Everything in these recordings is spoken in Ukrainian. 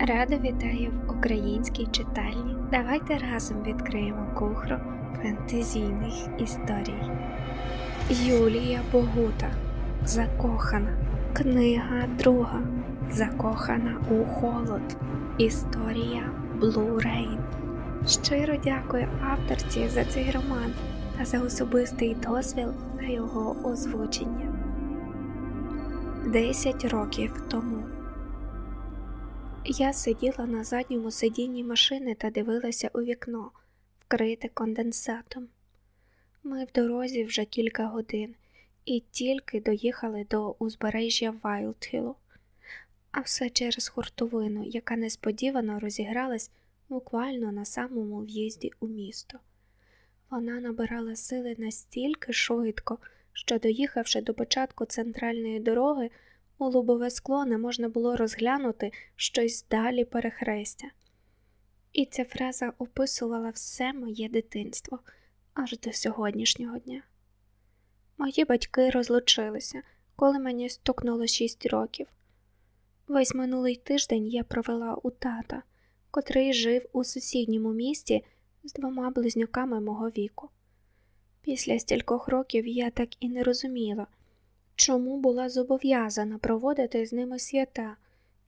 Рада вітаю в українській читальні. Давайте разом відкриємо кухру фентезійних історій. Юлія Богута Закохана. Книга друга. Закохана у холод. Історія Blue Rain. Щиро дякую авторці за цей роман та за особистий дозвіл на його озвучення. Десять років тому. Я сиділа на задньому сидінні машини та дивилася у вікно, вкрите конденсатом. Ми в дорозі вже кілька годин і тільки доїхали до узбережжя Вайлдхілу, а все через хуртовину, яка несподівано розігралась буквально на самому в'їзді у місто. Вона набирала сили настільки швидко, що, доїхавши до початку центральної дороги, у лобове скло не можна було розглянути щось далі перехрестя. І ця фраза описувала все моє дитинство аж до сьогоднішнього дня. Мої батьки розлучилися, коли мені стукнуло шість років. Весь минулий тиждень я провела у тата, котрий жив у сусідньому місті з двома близнюками мого віку. Після стількох років я так і не розуміла, чому була зобов'язана проводити з ними свята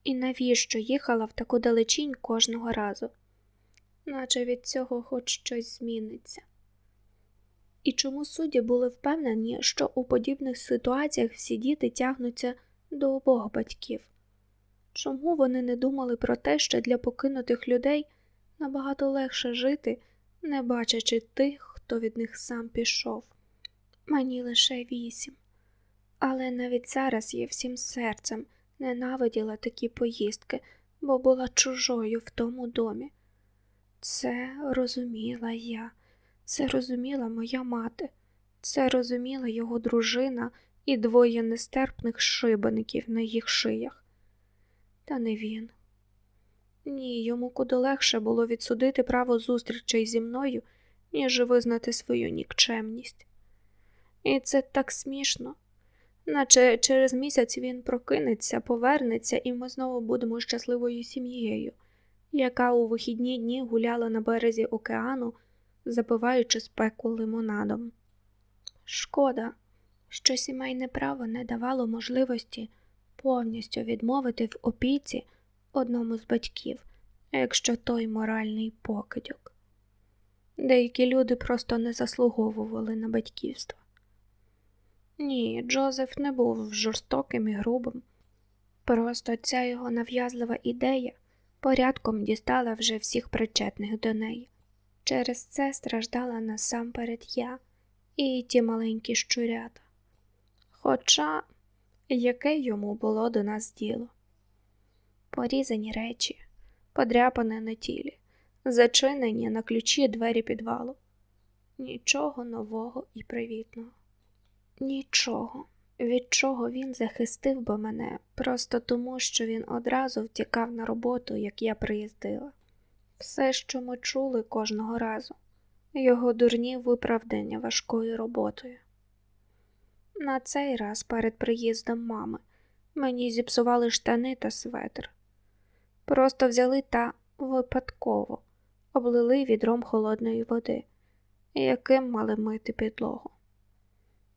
і навіщо їхала в таку далечінь кожного разу, наче від цього хоч щось зміниться. І чому судді були впевнені, що у подібних ситуаціях всі діти тягнуться до обох батьків? Чому вони не думали про те, що для покинутих людей набагато легше жити, не бачачи тих, хто від них сам пішов? Мені лише вісім. Але навіть зараз я всім серцем ненавиділа такі поїздки, бо була чужою в тому домі. Це розуміла я, це розуміла моя мати, це розуміла його дружина і двоє нестерпних шибаників на їх шиях. Та не він. Ні, йому куди легше було відсудити право зустрічей зі мною, ніж визнати свою нікчемність. І це так смішно наче через місяць він прокинеться, повернеться, і ми знову будемо щасливою сім'єю, яка у вихідні дні гуляла на березі океану, запиваючи спеку лимонадом. Шкода, що сімейне право не давало можливості повністю відмовити в опіці одному з батьків, якщо той моральний покидьок. Деякі люди просто не заслуговували на батьківство. Ні, Джозеф не був жорстоким і грубим. Просто ця його нав'язлива ідея порядком дістала вже всіх причетних до неї. Через це страждала насамперед я і ті маленькі щурята. Хоча яке йому було до нас діло? Порізані речі, подряпане на тілі, зачинені на ключі двері підвалу, нічого нового і привітного. Нічого, від чого він захистив би мене, просто тому, що він одразу втікав на роботу, як я приїздила. Все, що ми чули кожного разу, його дурні виправдання важкою роботою. На цей раз перед приїздом мами мені зіпсували штани та светр. Просто взяли та випадково облили відром холодної води, яким мали мити підлогу.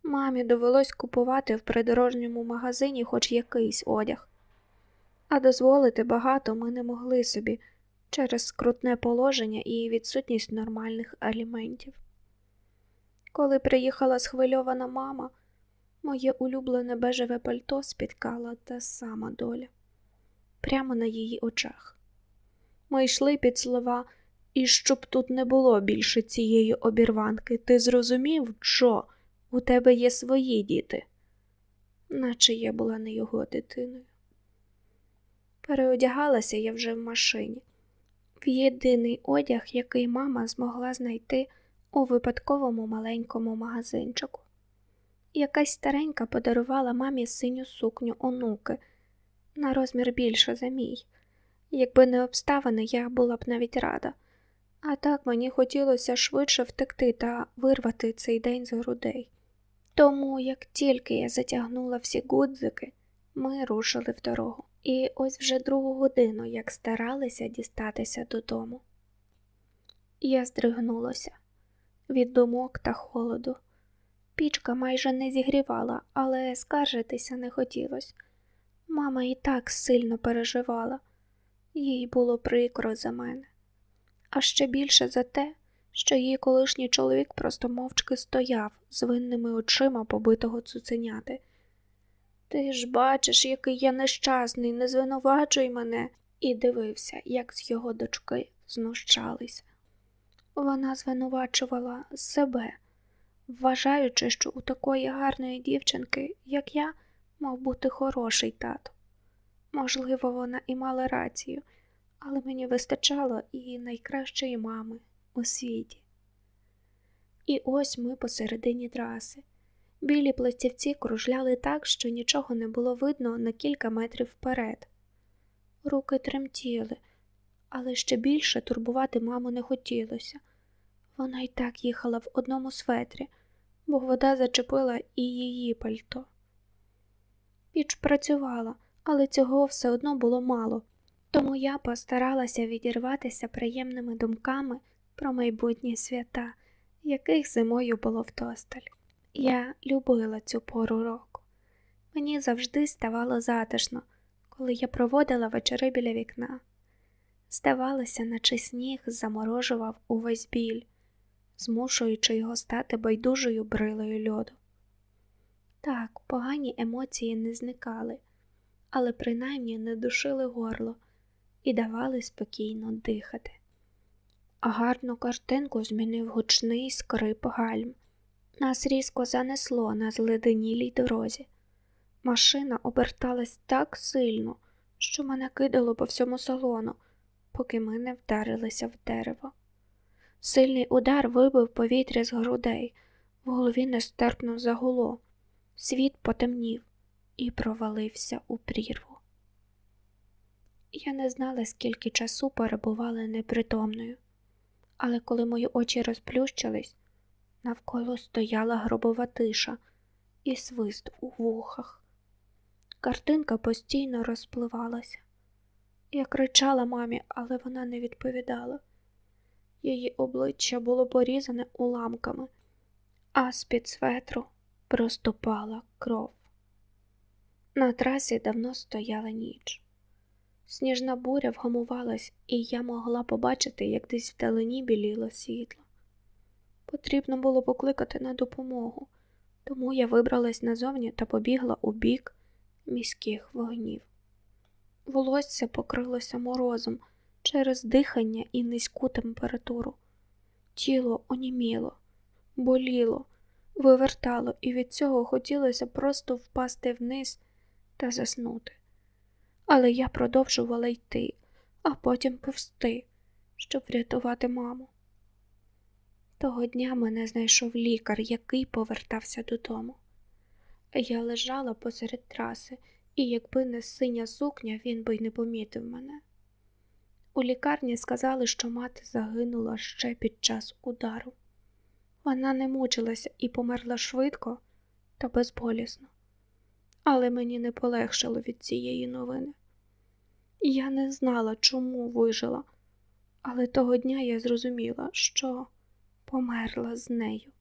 Мамі довелось купувати в придорожньому магазині хоч якийсь одяг, а дозволити багато ми не могли собі через скрутне положення і відсутність нормальних аліментів. Коли приїхала схвильована мама, моє улюблене бежеве пальто спіткала та сама доля прямо на її очах. Ми йшли під слова, і щоб тут не було більше цієї обірванки, ти зрозумів, Джо? У тебе є свої діти, наче я була не його дитиною. Переодягалася я вже в машині, в єдиний одяг, який мама змогла знайти у випадковому маленькому магазинчику. Якась старенька подарувала мамі синю сукню онуки на розмір більше за мій. Якби не обставини, я була б навіть рада. А так мені хотілося швидше втекти та вирвати цей день з грудей. Тому, як тільки я затягнула всі гудзики Ми рушили в дорогу, і ось вже другу годину, як старалися дістатися додому. Я здригнулася від думок та холоду. Пічка майже не зігрівала, але скаржитися не хотілося. Мама і так сильно переживала, їй було прикро за мене, а ще більше за те, що її колишній чоловік просто мовчки стояв з винними очима побитого цуценяти. Ти ж бачиш, який я нещасний, не звинувачуй мене, і дивився, як з його дочки знущалися. Вона звинувачувала себе, вважаючи, що у такої гарної дівчинки, як я, мав бути хороший тато. Можливо, вона і мала рацію, але мені вистачало і найкращої мами у світі. І ось ми посередині траси. Білі пластівці кружляли так, що нічого не було видно на кілька метрів вперед. Руки тремтіли, але ще більше турбувати маму не хотілося. Вона й так їхала в одному светрі, бо вода зачепила і її пальто. Піч працювала, але цього все одно було мало, тому я постаралася відірватися приємними думками про майбутні свята, яких зимою було вдосталь. Я любила цю пору року. Мені завжди ставало затишно, коли я проводила вечори біля вікна. Здавалося, наче сніг заморожував увесь біль, змушуючи його стати байдужою брилою льоду. Так, погані емоції не зникали, але принаймні не душили горло і давали спокійно дихати. А гарну картинку змінив гучний скрип гальм. Нас різко занесло на зледенілій дорозі. Машина оберталась так сильно, що мене кидало по всьому салону, поки ми не вдарилися в дерево. Сильний удар вибив повітря з грудей, в голові нестерпно загуло, світ потемнів і провалився у прірву. Я не знала, скільки часу перебувала непритомною, але коли мої очі розплющились, навколо стояла гробова тиша і свист у вухах. Картинка постійно розпливалася. Я кричала мамі, але вона не відповідала. Її обличчя було порізане уламками, а з-під светру проступала кров. На трасі давно стояла ніч. Сніжна буря вгамувалась, і я могла побачити, як десь вдалині біліло світло. Потрібно було покликати на допомогу, тому я вибралась назовні та побігла у бік міських вогнів. Волосся покрилося морозом через дихання і низьку температуру. Тіло оніміло, боліло, вивертало, і від цього хотілося просто впасти вниз та заснути. Але я продовжувала йти, а потім повсти, щоб врятувати маму. Того дня мене знайшов лікар, який повертався додому. Я лежала посеред траси, і якби не синя сукня, він би й не помітив мене. У лікарні сказали, що мати загинула ще під час удару. Вона не мучилася і померла швидко та безболісно, але мені не полегшило від цієї новини. Я не знала, чому вижила, але того дня я зрозуміла, що померла з нею.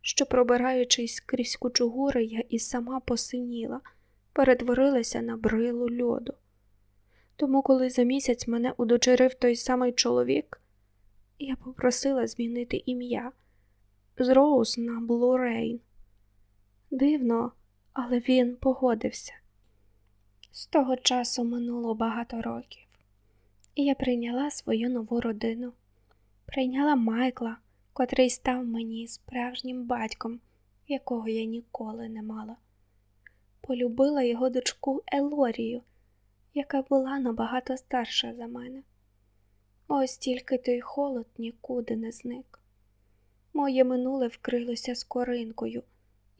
Що, пробираючись крізь кучугури, я і сама посиніла, перетворилася на брилу льоду. Тому, коли за місяць мене удочерив той самий чоловік, я попросила змінити ім'я з Роуз на Блурейн. Дивно, але він погодився. З того часу минуло багато років, і я прийняла свою нову родину прийняла Майкла, котрий став мені справжнім батьком, якого я ніколи не мала. Полюбила його дочку Елорію, яка була набагато старша за мене. Ось тільки той холод нікуди не зник. Моє минуле вкрилося скоринкою,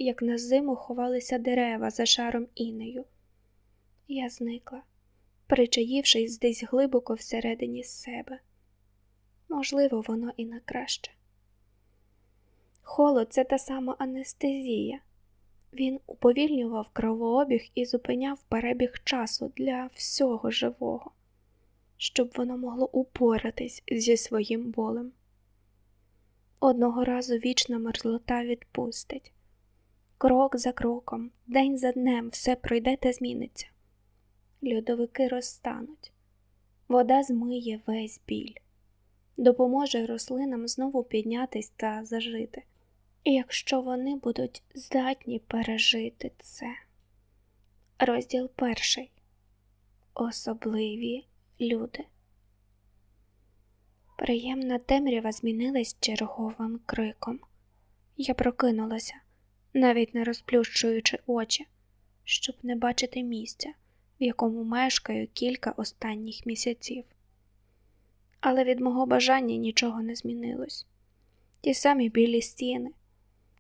як на зиму ховалися дерева за шаром інею. Я зникла, причаївшись десь глибоко всередині себе можливо, воно і на краще. Холод це та сама анестезія. Він уповільнював кровообіг і зупиняв перебіг часу для всього живого, щоб воно могло упоратись зі своїм болем. Одного разу вічна мерзлота відпустить. Крок за кроком, день за днем все пройде та зміниться. Льодовики розтануть, вода змиє весь біль, допоможе рослинам знову піднятись та зажити. Якщо вони будуть здатні пережити це. Розділ перший. Особливі люди. Приємна темрява змінилась черговим криком. Я прокинулася, навіть не розплющуючи очі, щоб не бачити місця, в якому мешкаю кілька останніх місяців. Але від мого бажання нічого не змінилось. Ті самі білі стіни,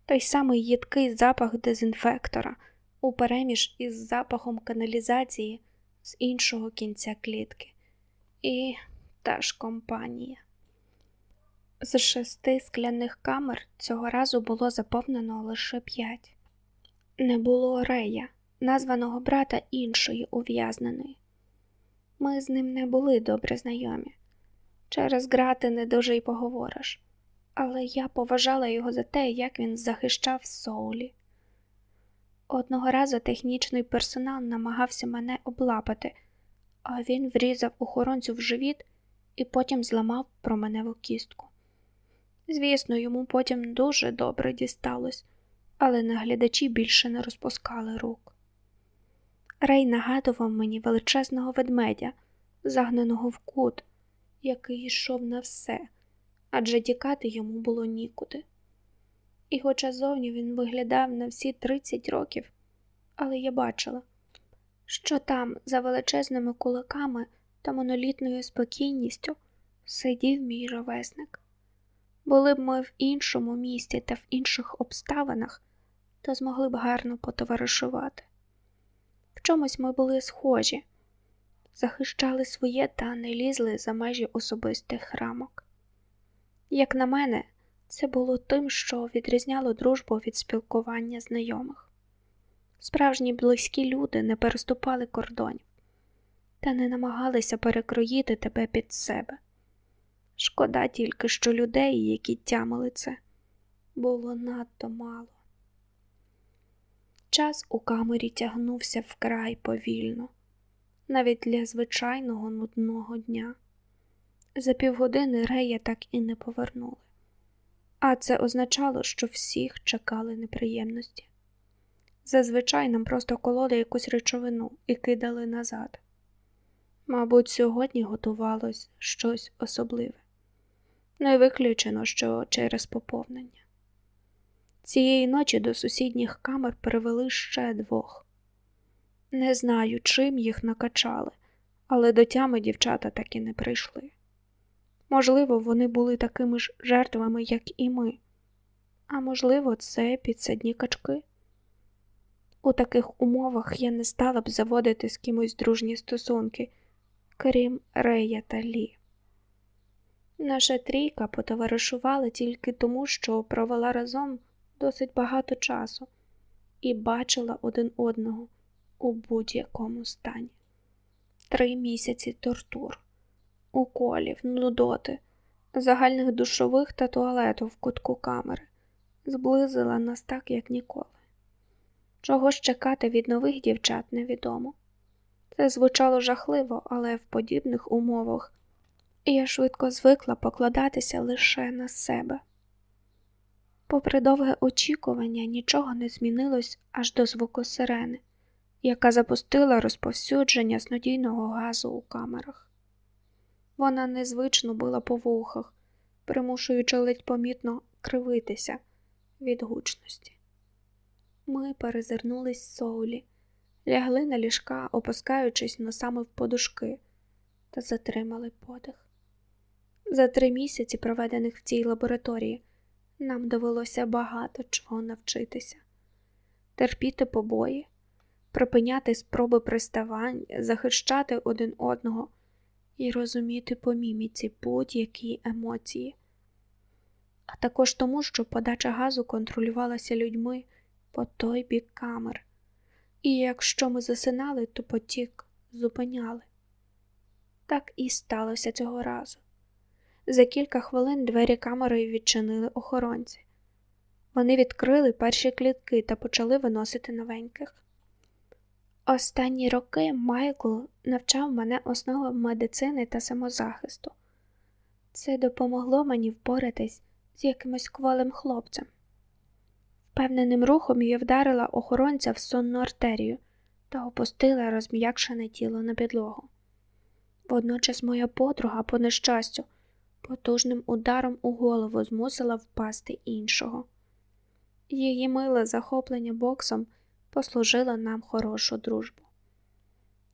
той самий їдкий запах дезінфектора упереміж із запахом каналізації з іншого кінця клітки. І та ж компанія. З шести скляних камер цього разу було заповнено лише п'ять. Не було Рея, названого брата іншої ув'язненої. Ми з ним не були добре знайомі. Через грати не дуже й поговориш, але я поважала його за те, як він захищав Соулі. Одного разу технічний персонал намагався мене облапати, а він врізав охоронцю в живіт і потім зламав променеву кістку. Звісно, йому потім дуже добре дісталось, але наглядачі більше не розпускали рук. Рей нагадував мені величезного ведмедя, загнаного в кут, який йшов на все, адже тікати йому було нікуди. І, хоча зовні він виглядав на всі 30 років, але я бачила, що там, за величезними кулаками та монолітною спокійністю, сидів мій ровесник. Були б ми в іншому місті та в інших обставинах, то змогли б гарно потоваришувати. В чомусь ми були схожі, захищали своє та не лізли за межі особистих рамок. Як на мене, це було тим, що відрізняло дружбу від спілкування знайомих. Справжні близькі люди не переступали кордонів та не намагалися перекроїти тебе під себе. Шкода тільки, що людей, які тямили це, було надто мало. Час у камері тягнувся вкрай повільно, навіть для звичайного нудного дня. За півгодини Рея так і не повернули, а це означало, що всіх чекали неприємності. Зазвичай нам просто кололи якусь речовину і кидали назад. Мабуть, сьогодні готувалось щось особливе. Не виключено, що через поповнення. Цієї ночі до сусідніх камер перевели ще двох. Не знаю, чим їх накачали, але до тями дівчата так і не прийшли. Можливо, вони були такими ж жертвами, як і ми, а можливо, це підсадні качки. У таких умовах я не стала б заводити з кимось дружні стосунки, крім Рея та Лі. Наша трійка потоваришувала тільки тому, що провела разом досить багато часу і бачила один одного у будь-якому стані. Три місяці тортур, уколів, нудоти, загальних душових та туалету в кутку камери зблизила нас так, як ніколи. Чого ж чекати від нових дівчат невідомо. Це звучало жахливо, але в подібних умовах я швидко звикла покладатися лише на себе. Попри довге очікування, нічого не змінилось аж до звуку сирени, яка запустила розповсюдження снодійного газу у камерах. Вона незвично била по вухах, примушуючи ледь помітно кривитися від гучності. Ми перезирнулись з соулі, лягли на ліжка, опускаючись носами в подушки, та затримали подих. За три місяці, проведених в цій лабораторії, нам довелося багато чого навчитися, терпіти побої, припиняти спроби приставань, захищати один одного і розуміти по міміці будь-які емоції, а також тому, що подача газу контролювалася людьми, по той бік камер, і якщо ми засинали, то потік зупиняли. Так і сталося цього разу. За кілька хвилин двері камери відчинили охоронці. Вони відкрили перші клітки та почали виносити новеньких. Останні роки Майкл навчав мене основам медицини та самозахисту. Це допомогло мені впоратись з якимось кволим хлопцем. Впевненим рухом я вдарила охоронця в сонну артерію та опустила розм'якшене тіло на підлогу. Водночас моя подруга, по нещастю, потужним ударом у голову змусила впасти іншого. Її миле захоплення боксом послужило нам хорошу дружбу.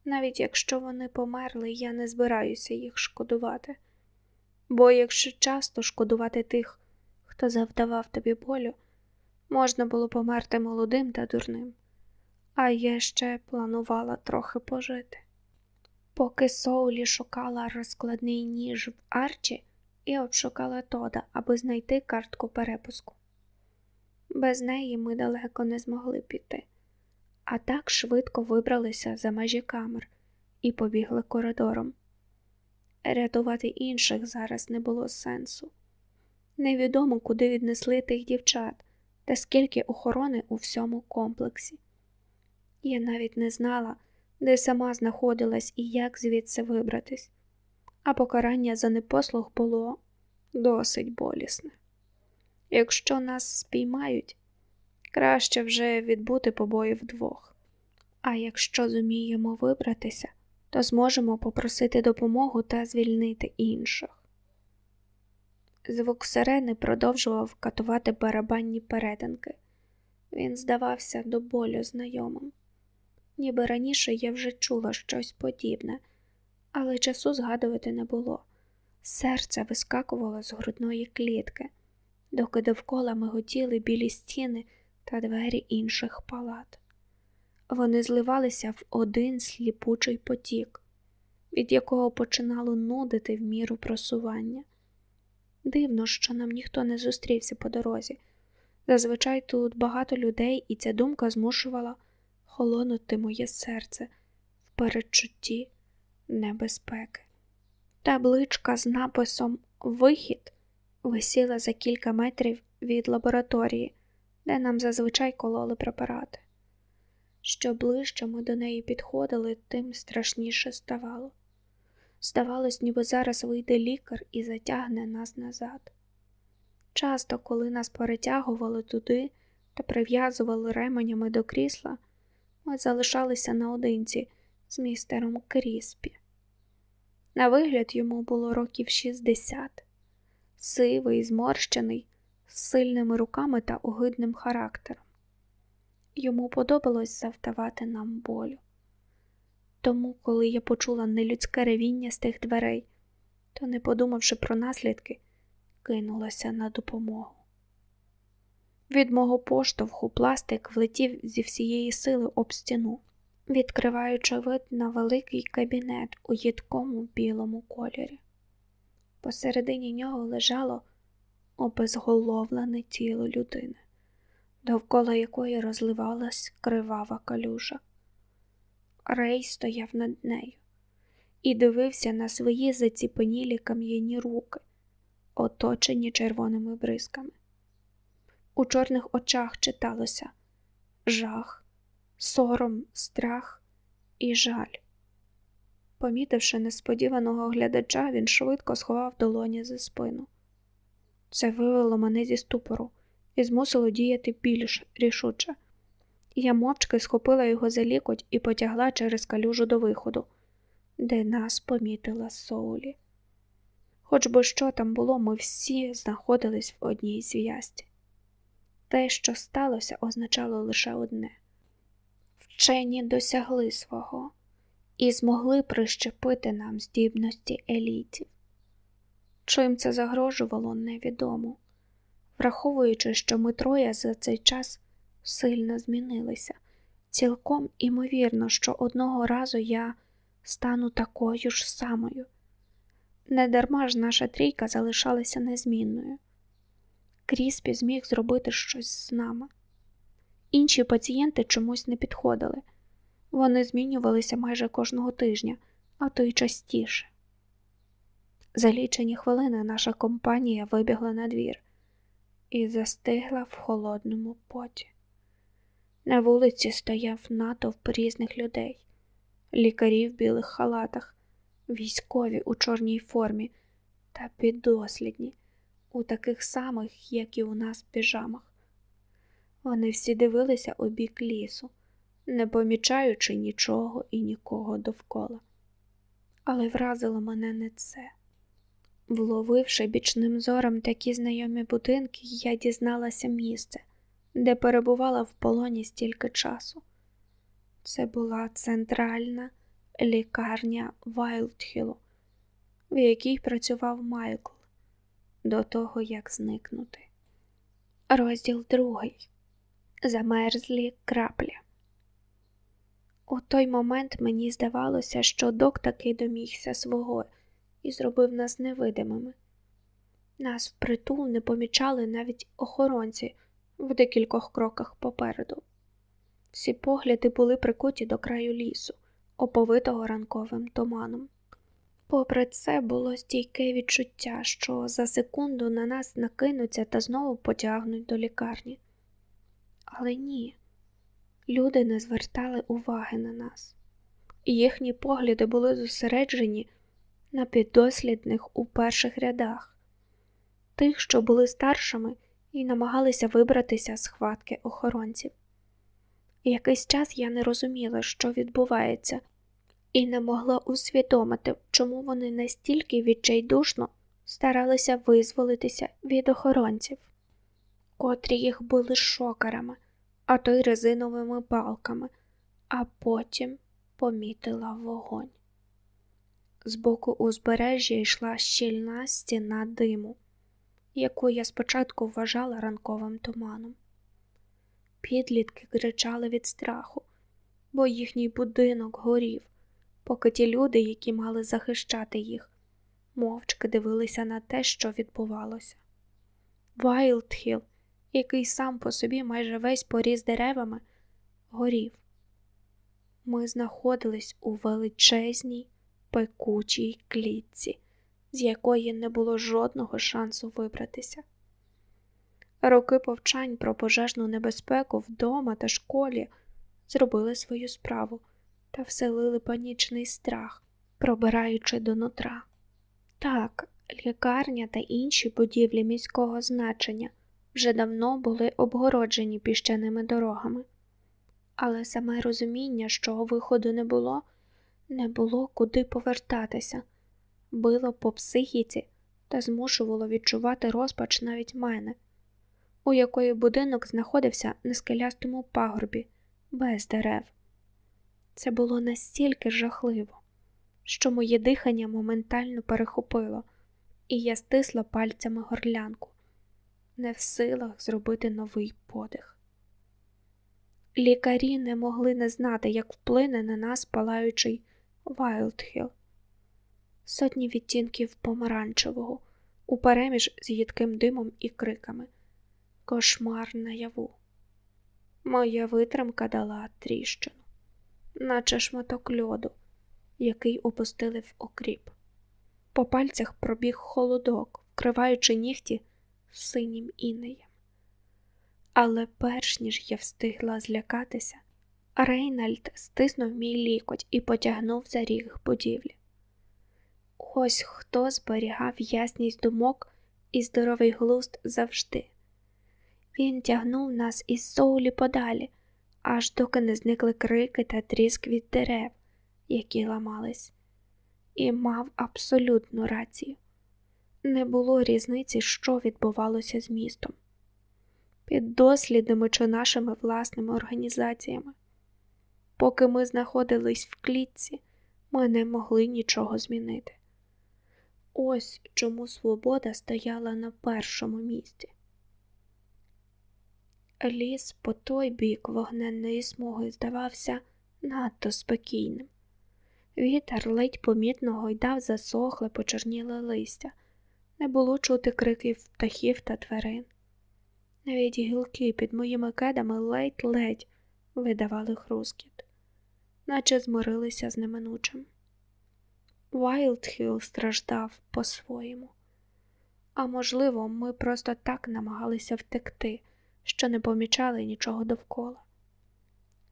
Навіть якщо вони померли, я не збираюся їх шкодувати, бо якщо часто шкодувати тих, хто завдавав тобі болю, можна було померти молодим та дурним, а я ще планувала трохи пожити. Поки Соулі шукала розкладний ніж в Арчі, я обшукала Тода, аби знайти картку перепуску. Без неї ми далеко не змогли піти, а так швидко вибралися за межі камер і побігли коридором. Рятувати інших зараз не було сенсу. Невідомо, куди віднесли тих дівчат та скільки охорони у всьому комплексі. Я навіть не знала, де сама знаходилась і як звідси вибратись, а покарання за непослух було досить болісне. Якщо нас спіймають, краще вже відбути побої вдвох. А якщо зуміємо вибратися, то зможемо попросити допомогу та звільнити інших. Звук сирени продовжував катувати барабанні перетинки. Він здавався до болю знайомим. Ніби раніше я вже чула щось подібне, але часу згадувати не було. Серце вискакувало з грудної клітки, доки довкола миготіли білі стіни та двері інших палат. Вони зливалися в один сліпучий потік, від якого починало нудити в міру просування. Дивно, що нам ніхто не зустрівся по дорозі. Зазвичай тут багато людей, і ця думка змушувала холонути моє серце в передчутті небезпеки. Табличка з написом Вихід висіла за кілька метрів від лабораторії, де нам зазвичай кололи препарати. Що ближче ми до неї підходили, тим страшніше ставало. Здавалось, ніби зараз вийде лікар і затягне нас назад. Часто, коли нас перетягували туди та прив'язували ременями до крісла, ми залишалися наодинці з містером Кріспі. На вигляд йому було років 60, сивий, зморщений, з сильними руками та огидним характером. Йому подобалось завдавати нам болю. Тому, коли я почула нелюдське ревіння з тих дверей, то, не подумавши про наслідки, кинулася на допомогу. Від мого поштовху пластик влетів зі всієї сили об стіну, відкриваючи вид на великий кабінет у їдкому білому кольорі. Посередині нього лежало обезголовлене тіло людини, довкола якої розливалась кривава калюжа. Рей стояв над нею і дивився на свої заціпенілі кам'яні руки, оточені червоними бризками. У чорних очах читалося жах, сором, страх і жаль. Помітивши несподіваного глядача, він швидко сховав долоні за спину. Це вивело мене зі ступору і змусило діяти більш рішуче. Я мовчки схопила його за лікоть і потягла через калюжу до виходу, де нас помітила Соулі. Хоч би що там було, ми всі знаходились в одній зв'язці. Те, що сталося, означало лише одне вчені досягли свого і змогли прищепити нам здібності елітів. Чим це загрожувало, невідомо, враховуючи, що ми троє за цей час сильно змінилися. Цілком імовірно, що одного разу я стану такою ж самою. Недарма ж наша трійка залишалася незмінною. Кріспі зміг зробити щось з нами. Інші пацієнти чомусь не підходили. Вони змінювалися майже кожного тижня, а то й частіше. За лічені хвилини наша компанія вибігла на двір і застигла в холодному поті. На вулиці стояв натовп різних людей, лікарі в білих халатах, військові у чорній формі та піддослідні, у таких самих, як і у нас, піжамах. Вони всі дивилися у бік лісу, не помічаючи нічого і нікого довкола. Але вразило мене не це. Вловивши бічним зором такі знайомі будинки, я дізналася місце, де перебувала в полоні стільки часу. Це була центральна лікарня Вайлдхілу, в якій працював Майкл до того, як зникнути. Розділ другий. Замерзлі краплі. У той момент мені здавалося, що док таки домігся свого і зробив нас невидимими. Нас впритул не помічали навіть охоронці в декількох кроках попереду. Всі погляди були прикуті до краю лісу, оповитого ранковим туманом. Попри це було стійке відчуття, що за секунду на нас накинуться та знову потягнуть до лікарні. Але ні, люди не звертали уваги на нас, їхні погляди були зосереджені на піддослідних у перших рядах, тих, що були старшими і намагалися вибратися з хватки охоронців. Якийсь час я не розуміла, що відбувається, і не могла усвідомити, чому вони настільки відчайдушно старалися визволитися від охоронців, котрі їх були шокерами, а то й резиновими палками, а потім помітила вогонь. З боку узбережжя йшла щільна стіна диму, яку я спочатку вважала ранковим туманом. Підлітки кричали від страху, бо їхній будинок горів, поки ті люди, які мали захищати їх, мовчки дивилися на те, що відбувалося. Вайлдхіл, який сам по собі майже весь поріс деревами, горів. Ми знаходились у величезній пекучій клітці, з якої не було жодного шансу вибратися. Роки повчань про пожежну небезпеку вдома та школі зробили свою справу та вселили панічний страх, пробираючи до нутра. Так, лікарня та інші будівлі міського значення вже давно були обгороджені піщаними дорогами, але саме розуміння, що виходу не було, не було куди повертатися, било по психіці та змушувало відчувати розпач навіть мене, у якої будинок знаходився на скелястому пагорбі, без дерев. Це було настільки жахливо, що моє дихання моментально перехопило, і я стисла пальцями горлянку, не в силах зробити новий подих. Лікарі не могли не знати, як вплине на нас палаючий Вайлдхіл. Сотні відтінків помаранчевого, упереміж з їдким димом і криками. Кошмар наяву. Моя витримка дала тріщину, наче шматок льоду, який опустили в окріп. По пальцях пробіг холодок, вкриваючи нігті синім інеєм. Але перш ніж я встигла злякатися, Рейнальд стиснув мій лікоть і потягнув за ріг будівлі. Ось хто зберігав ясність думок і здоровий глузд завжди. Він тягнув нас із соулі подалі, аж доки не зникли крики та тріск від дерев, які ламались, і мав абсолютну рацію. Не було різниці, що відбувалося з містом, під дослідними чи нашими власними організаціями. Поки ми знаходились в клітці, ми не могли нічого змінити. Ось чому свобода стояла на першому місці. Ліс по той бік вогненної смуги здавався надто спокійним. Вітер ледь помітно гойдав засохле, почорніле листя, не було чути криків птахів та тварин. Навіть гілки під моїми кедами ледь-ледь видавали хрускіт, наче змирилися з неминучим. Вайлдхіл страждав по-своєму. А можливо, ми просто так намагалися втекти, що не помічали нічого довкола.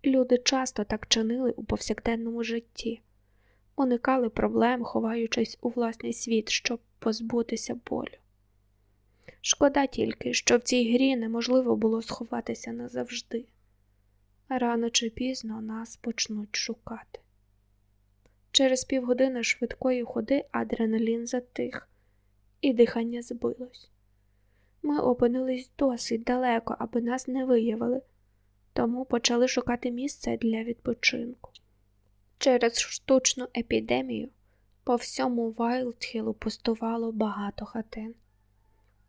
Люди часто так чинили у повсякденному житті, уникали проблем, ховаючись у власний світ, щоб позбутися болю. Шкода тільки, що в цій грі неможливо було сховатися назавжди. Рано чи пізно нас почнуть шукати. Через півгодини швидкої ходи адреналін затих, і дихання збилось. Ми опинились досить далеко, аби нас не виявили, тому почали шукати місце для відпочинку. Через штучну епідемію по всьому Вайлдхілу пустувало багато хатин.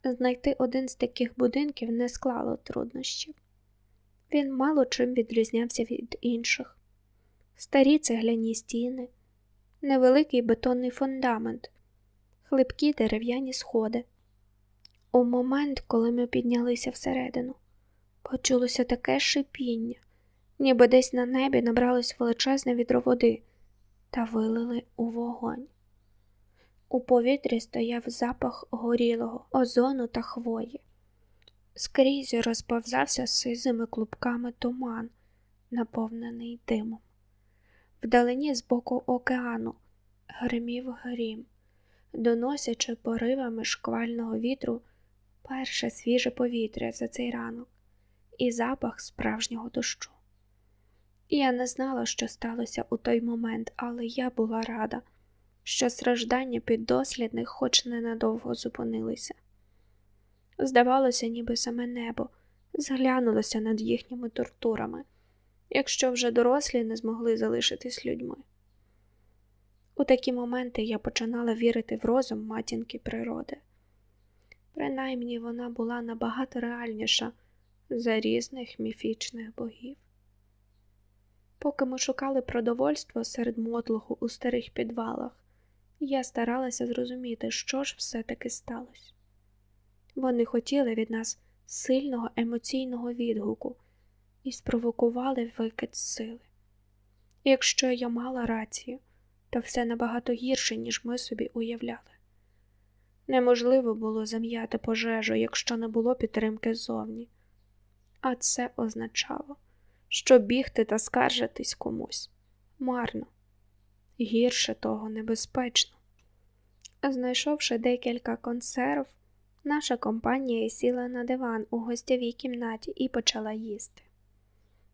Знайти один з таких будинків не склало труднощів. Він мало чим відрізнявся від інших. Старі цегляні стіни, невеликий бетонний фундамент, хлипкі дерев'яні сходи. У момент, коли ми піднялися всередину, почулося таке шипіння, ніби десь на небі набралось величезне відро води та вилили у вогонь. У повітрі стояв запах горілого, озону та хвої. Скрізь розповзався сизими клубками туман, наповнений димом. Вдалині з боку океану гримів грім, доносячи поривами шквального вітру перше свіже повітря за цей ранок і запах справжнього дощу. Я не знала, що сталося у той момент, але я була рада, що страждання піддослідних хоч ненадовго зупинилися. Здавалося, ніби саме небо зглянулося над їхніми тортурами, якщо вже дорослі не змогли залишитись людьми. У такі моменти я починала вірити в розум матінки природи. Принаймні вона була набагато реальніша за різних міфічних богів. Поки ми шукали продовольство серед мотлуху у старих підвалах, я старалася зрозуміти, що ж все таки сталося. Вони хотіли від нас сильного емоційного відгуку і спровокували викид сили. якщо я мала рацію, то все набагато гірше, ніж ми собі уявляли. Неможливо було зам'яти пожежу, якщо не було підтримки ззовні, а це означало, що бігти та скаржитись комусь марно, гірше того небезпечно. Знайшовши декілька консерв, наша компанія сіла на диван у гостєвій кімнаті і почала їсти.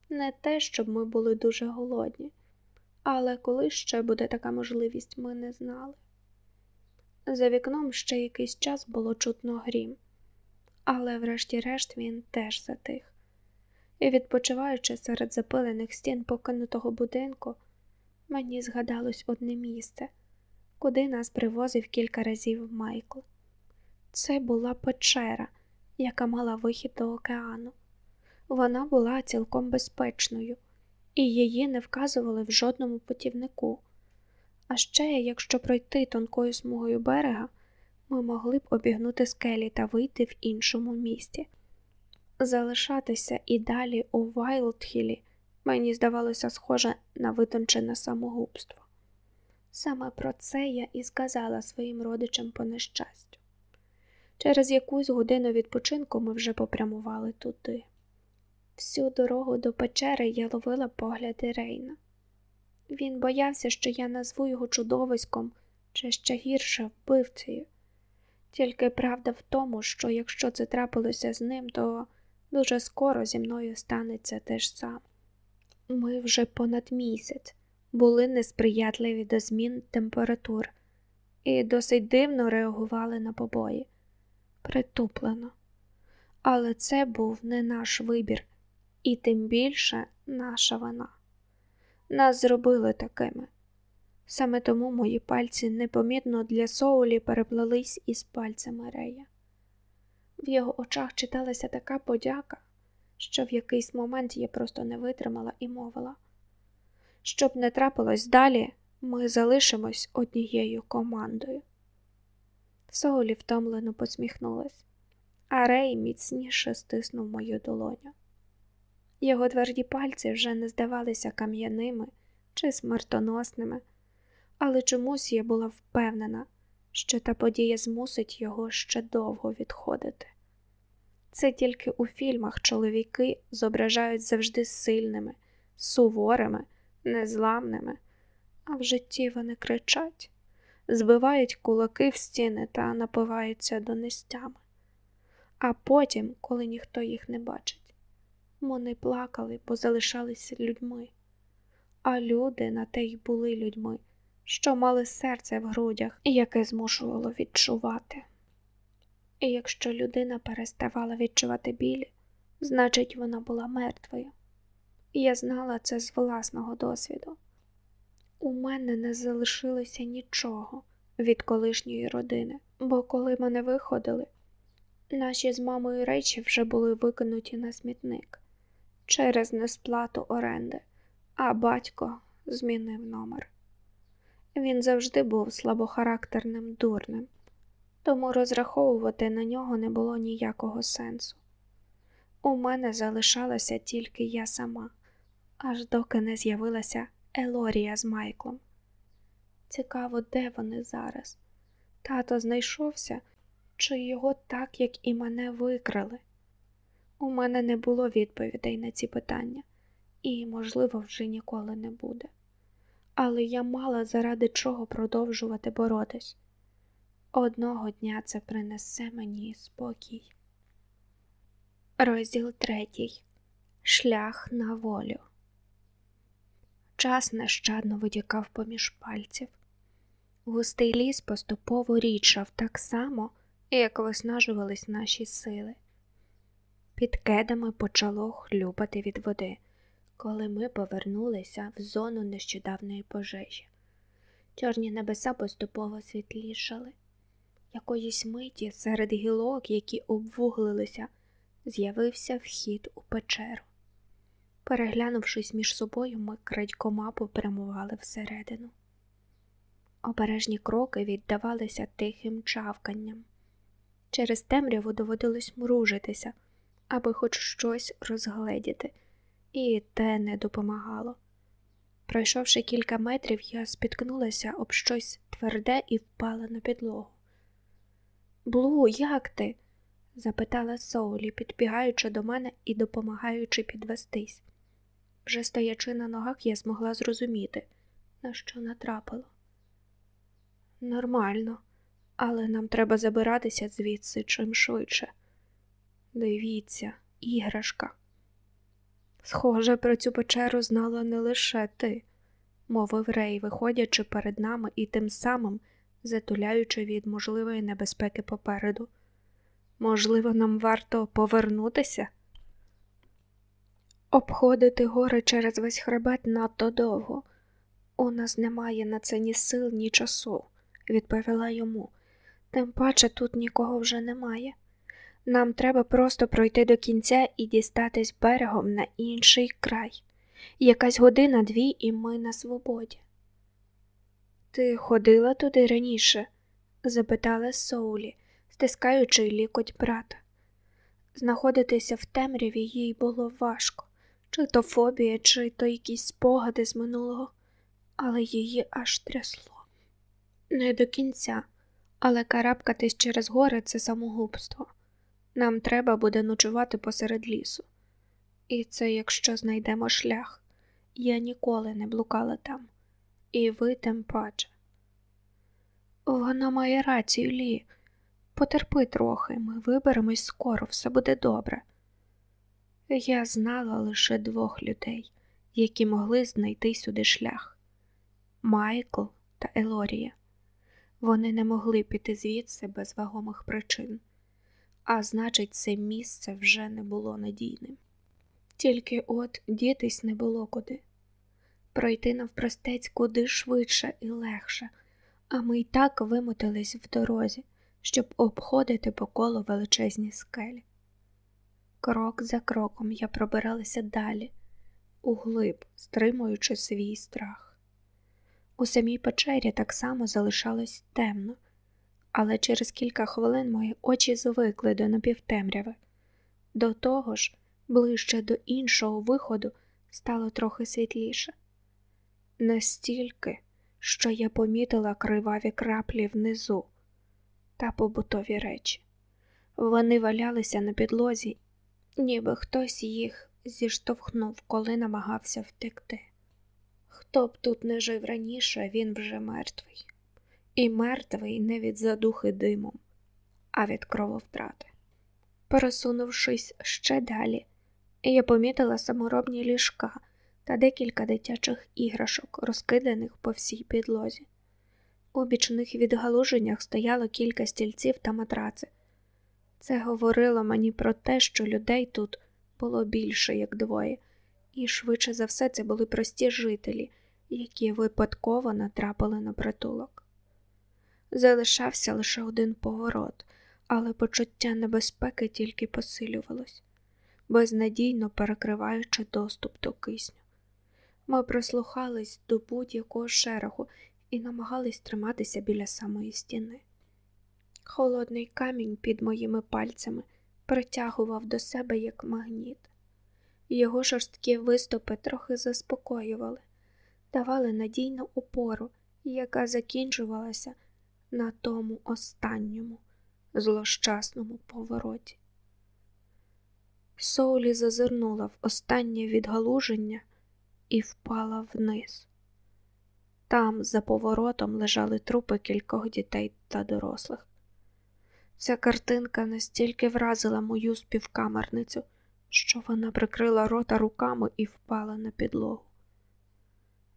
Не те, щоб ми були дуже голодні, але коли ще буде така можливість, ми не знали. За вікном ще якийсь час було чутно грім, але врешті-решт він теж затих. І, відпочиваючи серед запилених стін покинутого будинку, мені згадалось одне місце, куди нас привозив кілька разів Майкл. Це була печера, яка мала вихід до океану. Вона була цілком безпечною, і її не вказували в жодному путівнику. А ще, якщо пройти тонкою смугою берега, ми могли б обігнути скелі та вийти в іншому місті. Залишатися і далі у Вайлдхілі мені здавалося схоже на витончене самогубство. Саме про це я і сказала своїм родичам по нещастю. Через якусь годину відпочинку ми вже попрямували туди. Всю дорогу до печери я ловила погляди Рейна. Він боявся, що я назву його чудовиськом чи ще гірше вбивцею. Тільки правда в тому, що якщо це трапилося з ним, то дуже скоро зі мною станеться те ж саме. Ми вже понад місяць були несприятливі до змін температур і досить дивно реагували на побої. Притуплено. Але це був не наш вибір, і тим більше наша вина. Нас зробили такими. Саме тому мої пальці непомітно для Соулі переплелись із пальцями Рея. В його очах читалася така подяка, що в якийсь момент я просто не витримала і мовила. Щоб не трапилось далі, ми залишимось однією командою. Соулі втомлено посміхнулась. а Рей міцніше стиснув мою долоню. Його тверді пальці вже не здавалися кам'яними чи смертоносними, але чомусь я була впевнена, що та подія змусить його ще довго відходити. Це тільки у фільмах чоловіки зображають завжди сильними, суворими, незламними, а в житті вони кричать, збивають кулаки в стіни та напиваються донестями. А потім, коли ніхто їх не бачить, вони плакали, бо залишалися людьми, а люди на те й були людьми, що мали серце в грудях, яке змушувало відчувати. І якщо людина переставала відчувати біль, значить вона була мертвою. Я знала це з власного досвіду. У мене не залишилося нічого від колишньої родини, бо коли мене виходили, наші з мамою речі вже були викинуті на смітник через несплату оренди, а батько змінив номер. Він завжди був слабохарактерним дурним тому розраховувати на нього не було ніякого сенсу. У мене залишалася тільки я сама, аж доки не з'явилася Елорія з Майклом. Цікаво, де вони зараз? Тато знайшовся, чи його так, як і мене викрали? У мене не було відповідей на ці питання, і, можливо, вже ніколи не буде. Але я мала заради чого продовжувати боротись. Одного дня це принесе мені спокій. Розділ третій. Шлях на волю. Час нещадно витікав поміж пальців. Густий ліс поступово річав так само, як виснажувались наші сили. Під кедами почало хлюпати від води, коли ми повернулися в зону нещодавної пожежі. Чорні небеса поступово світлішали. Якоїсь миті серед гілок, які обвуглилися, з'явився вхід у печеру. Переглянувшись між собою, ми крадькома попрямували всередину. Обережні кроки віддавалися тихим чавканням. Через темряву доводилось мружитися, аби хоч щось розгледіти, і те не допомагало. Пройшовши кілька метрів, я спіткнулася об щось тверде і впала на підлогу. Блу, як ти? запитала Соулі, підбігаючи до мене і допомагаючи підвестись. Вже стоячи на ногах, я змогла зрозуміти, на що натрапило. Нормально, але нам треба забиратися звідси чим швидше. Дивіться, іграшка. Схоже, про цю печеру знала не лише ти, мовив Рей, виходячи перед нами і тим самим затуляючи від можливої небезпеки попереду. Можливо, нам варто повернутися? Обходити гори через весь хребет надто довго. У нас немає на це ні сил, ні часу, відповіла йому. Тим паче тут нікого вже немає. Нам треба просто пройти до кінця і дістатись берегом на інший край. Якась година дві, і ми на свободі. Ти ходила туди раніше? запитала Соулі, стискаючи лікоть брата. Знаходитися в темряві їй було важко, чи то фобія, чи то якісь спогади з минулого, але її аж трясло. Не до кінця, але карабкатись через гори це самогубство. Нам треба буде ночувати посеред лісу. І це якщо знайдемо шлях. Я ніколи не блукала там і ви тим паче. Вона має рацію, Лі. Потерпи трохи, ми виберемось скоро, все буде добре. Я знала лише двох людей, які могли знайти сюди шлях Майкл та Елорія. Вони не могли піти звідси без вагомих причин, а значить, це місце вже не було надійним. Тільки от дітись не було куди пройти навпростець куди швидше і легше, а ми й так вимотились в дорозі, щоб обходити по колу величезні скелі. Крок за кроком я пробиралася далі, углиб, стримуючи свій страх. У самій печері так само залишалось темно, але через кілька хвилин мої очі звикли до напівтемряви. До того ж, ближче до іншого виходу стало трохи світліше. Настільки, що я помітила криваві краплі внизу та побутові речі. Вони валялися на підлозі, ніби хтось їх зіштовхнув, коли намагався втекти. Хто б тут не жив раніше, він вже мертвий, і мертвий не від задухи димом, а від крововтрати. Пересунувшись ще далі, я помітила саморобні ліжка та декілька дитячих іграшок, розкиданих по всій підлозі. У бічних відгалуженнях стояло кілька стільців та матраци. Це говорило мені про те, що людей тут було більше, як двоє, і швидше за все це були прості жителі, які випадково натрапили на притулок. Залишався лише один поворот, але почуття небезпеки тільки посилювалось, безнадійно перекриваючи доступ до кисню. Ми прислухались до будь-якого шероху і намагались триматися біля самої стіни. Холодний камінь під моїми пальцями притягував до себе як магніт. Його жорсткі виступи трохи заспокоювали, давали надійну опору, яка закінчувалася на тому останньому злощасному повороті. Соулі зазирнула в останнє відгалуження і впала вниз. Там, за поворотом, лежали трупи кількох дітей та дорослих. Ця картинка настільки вразила мою співкамерницю, що вона прикрила рота руками і впала на підлогу.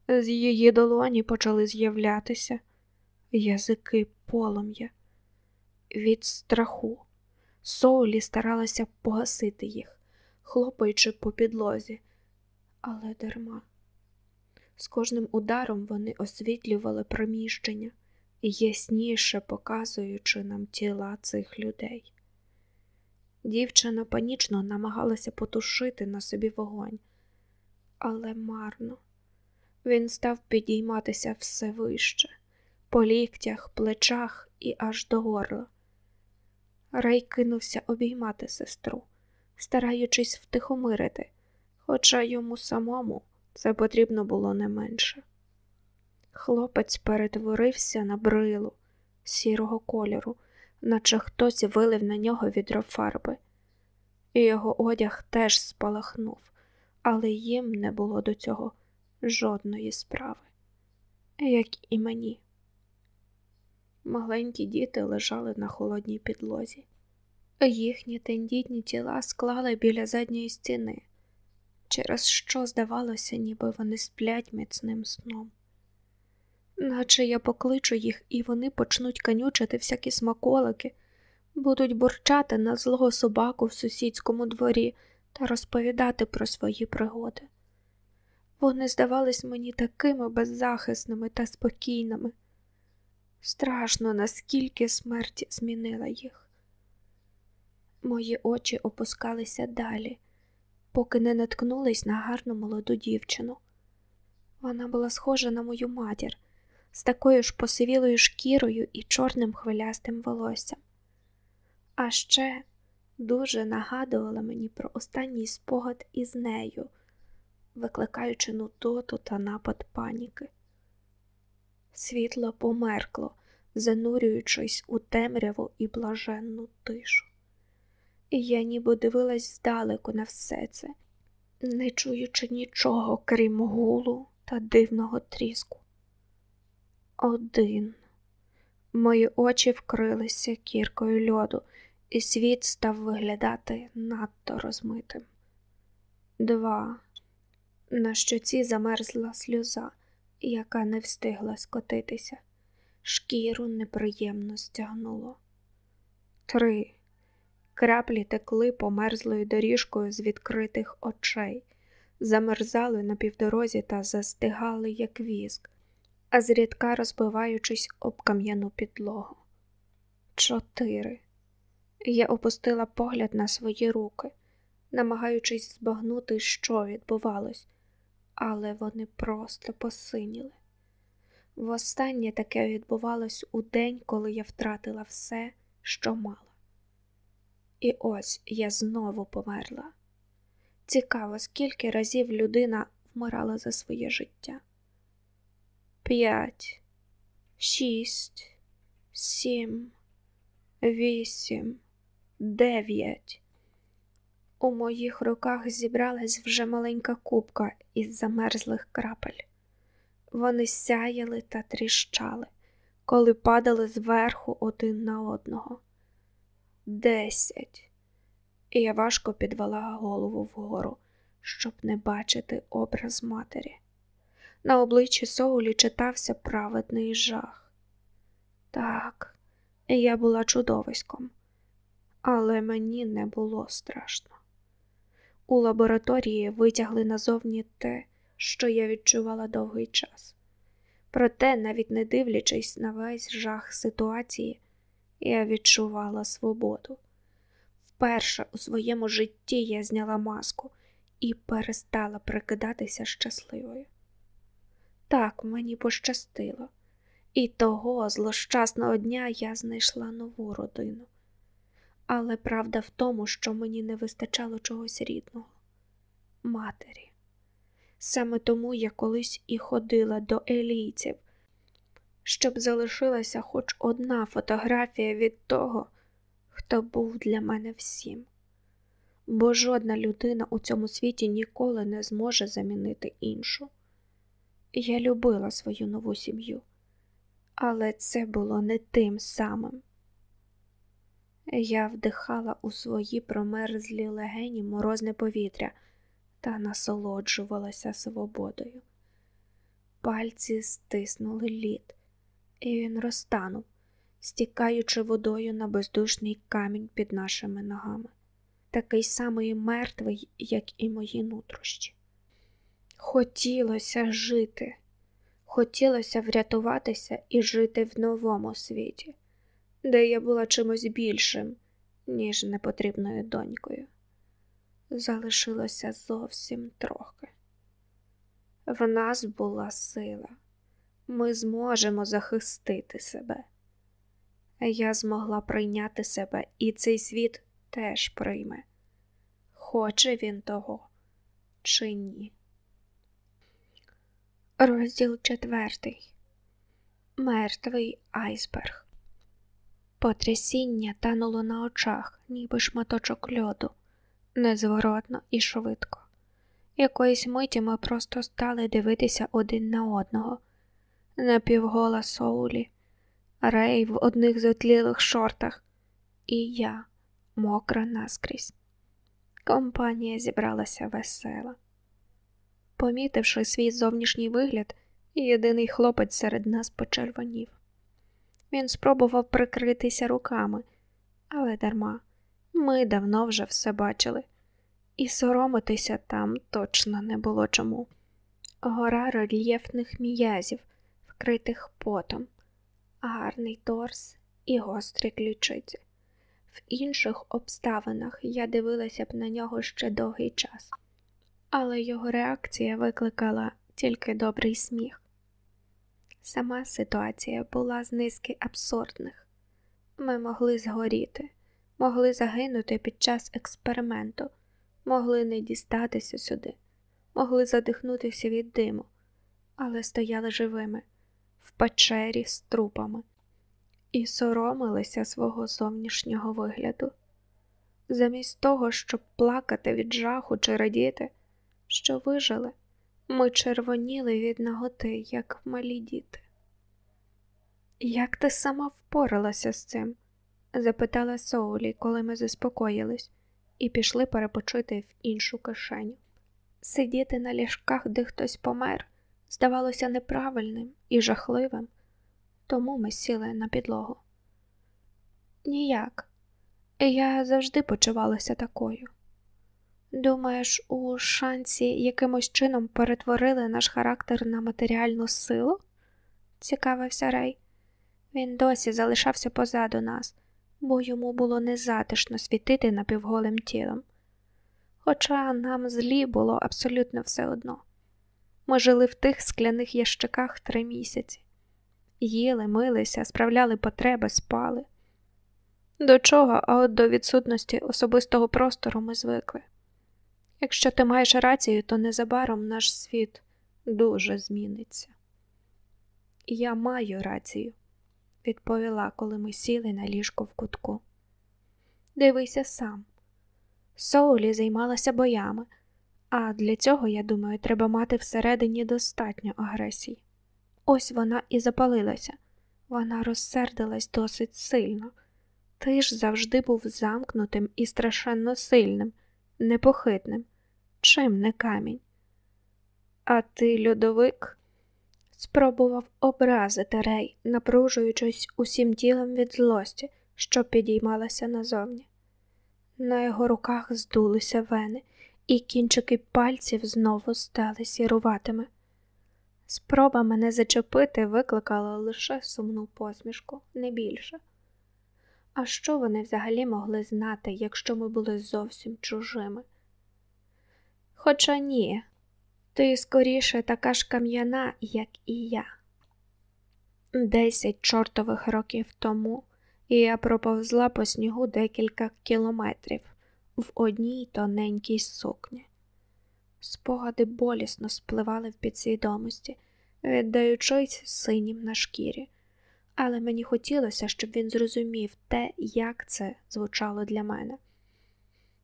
З її долоні почали з'являтися язики полум'я. Від страху Соулі старалася погасити їх, хлопаючи по підлозі, але дарма. З кожним ударом вони освітлювали приміщення, ясніше показуючи нам тіла цих людей. Дівчина панічно намагалася потушити на собі вогонь, але марно. Він став підійматися все вище, по ліктях, плечах і аж до горла. Рей кинувся обіймати сестру, стараючись втихомирити, хоча йому самому це потрібно було не менше. Хлопець перетворився на брилу сірого кольору, наче хтось вилив на нього відро фарби, і його одяг теж спалахнув, але їм не було до цього жодної справи, як і мені. Маленькі діти лежали на холодній підлозі, їхні тендітні тіла склали біля задньої стіни, через що здавалося, ніби вони сплять міцним сном. Наче я покличу їх, і вони почнуть канючити всякі смаколики, будуть бурчати на злого собаку в сусідському дворі та розповідати про свої пригоди. Вони здавались мені такими беззахисними та спокійними. Страшно, наскільки смерть змінила їх. Мої очі опускалися далі, поки не наткнулись на гарну молоду дівчину. Вона була схожа на мою матір, з такою ж посивілою шкірою і чорним хвилястим волоссям. А ще дуже нагадувала мені про останній спогад із нею, викликаючи нудоту та напад паніки. Світло померкло, занурюючись у темряву і блаженну тишу. І я ніби дивилась здалеку на все це, не чуючи нічого, крім гулу та дивного тріску. Один. Мої очі вкрилися кіркою льоду, і світ став виглядати надто розмитим. Два. На щоці замерзла сльоза, яка не встигла скотитися. Шкіру неприємно стягнуло. Три. Краплі текли померзлою доріжкою з відкритих очей, замерзали на півдорозі та застигали, як віск, а зрідка розбиваючись об кам'яну підлогу. Чотири. Я опустила погляд на свої руки, намагаючись збагнути, що відбувалось, але вони просто посиніли. Востаннє таке відбувалось у день, коли я втратила все, що мала. І ось я знову померла. Цікаво, скільки разів людина вмирала за своє життя. П'ять, шість, сім, вісім, дев'ять. У моїх руках зібралась вже маленька кубка із замерзлих крапель. Вони сяяли та тріщали, коли падали зверху один на одного. Десять. І я важко підвела голову вгору, щоб не бачити образ матері. На обличчі Соулі читався праведний жах. Так, я була чудовиськом, але мені не було страшно. У лабораторії витягли назовні те, що я відчувала довгий час. Проте, навіть не дивлячись на весь жах ситуації, я відчувала свободу. Вперше у своєму житті я зняла маску і перестала прикидатися щасливою. Так мені пощастило, і того злощасного дня я знайшла нову родину. Але правда в тому, що мені не вистачало чогось рідного матері. Саме тому я колись і ходила до елійців, щоб залишилася хоч одна фотографія від того, хто був для мене всім. Бо жодна людина у цьому світі ніколи не зможе замінити іншу. Я любила свою нову сім'ю, але це було не тим самим. Я вдихала у свої промерзлі легені морозне повітря та насолоджувалася свободою. Пальці стиснули лід, і він розтанув, стікаючи водою на бездушний камінь під нашими ногами, такий самий мертвий, як і мої нутрощі. Хотілося жити, хотілося врятуватися і жити в новому світі, де я була чимось більшим, ніж непотрібною донькою. Залишилося зовсім трохи. В нас була сила, ми зможемо захистити себе. Я змогла прийняти себе, і цей світ теж прийме, хоче він того чи ні. Розділ четвертий. Мертвий айсберг. Потрясіння тануло на очах, ніби шматочок льоду, незворотно і швидко. Якоїсь миті ми просто стали дивитися один на одного, напівгола Соулі, Рей в одних зотлілих шортах, і я, мокра наскрізь. Компанія зібралася весела. Помітивши свій зовнішній вигляд, єдиний хлопець серед нас почервонів. Він спробував прикритися руками, але дарма, ми давно вже все бачили, і соромитися там точно не було чому. Гора рельєфних м'язів, вкритих потом, гарний торс і гострі ключиці. В інших обставинах я дивилася б на нього ще довгий час але його реакція викликала тільки добрий сміх. Сама ситуація була з низки абсурдних. Ми могли згоріти, могли загинути під час експерименту, могли не дістатися сюди, могли задихнутися від диму, але стояли живими в печері з трупами і соромилися свого зовнішнього вигляду. Замість того, щоб плакати від жаху чи радіти що вижили, ми червоніли від наготи, як малі діти. Як ти сама впоралася з цим? запитала Соулі, коли ми заспокоїлись, і пішли перепочити в іншу кишеню. Сидіти на ліжках, де хтось помер, здавалося неправильним і жахливим, тому ми сіли на підлогу. Ніяк, я завжди почувалася такою. Думаєш, у шансі якимось чином перетворили наш характер на матеріальну силу? цікавився Рей. Він досі залишався позаду нас, бо йому було незатишно світити напівголим тілом. Хоча нам злі було абсолютно все одно. Ми жили в тих скляних ящиках три місяці. їли, милися, справляли потреби, спали. До чого, а от до відсутності особистого простору ми звикли. Якщо ти маєш рацію, то незабаром наш світ дуже зміниться. Я маю рацію, відповіла, коли ми сіли на ліжко в кутку. Дивися сам. Соулі займалася боями, а для цього, я думаю, треба мати всередині достатньо агресії. Ось вона і запалилася, вона розсердилась досить сильно. Ти ж завжди був замкнутим і страшенно сильним, непохитним, чим не камінь. А ти, льодовик, спробував образити Рей, напружуючись усім тілом від злості, що підіймалася назовні. На його руках здулися вени, і кінчики пальців знову стали сіруватими. Спроба мене зачепити викликала лише сумну посмішку, не більше. А що вони взагалі могли знати, якщо ми були зовсім чужими? Хоча ні, ти скоріше така ж кам'яна, як і я. Десять чортових років тому я проповзла по снігу декілька кілометрів в одній тоненькій сукні. Спогади болісно спливали в підсвідомості, віддаючись синім на шкірі, але мені хотілося, щоб він зрозумів те, як це звучало для мене.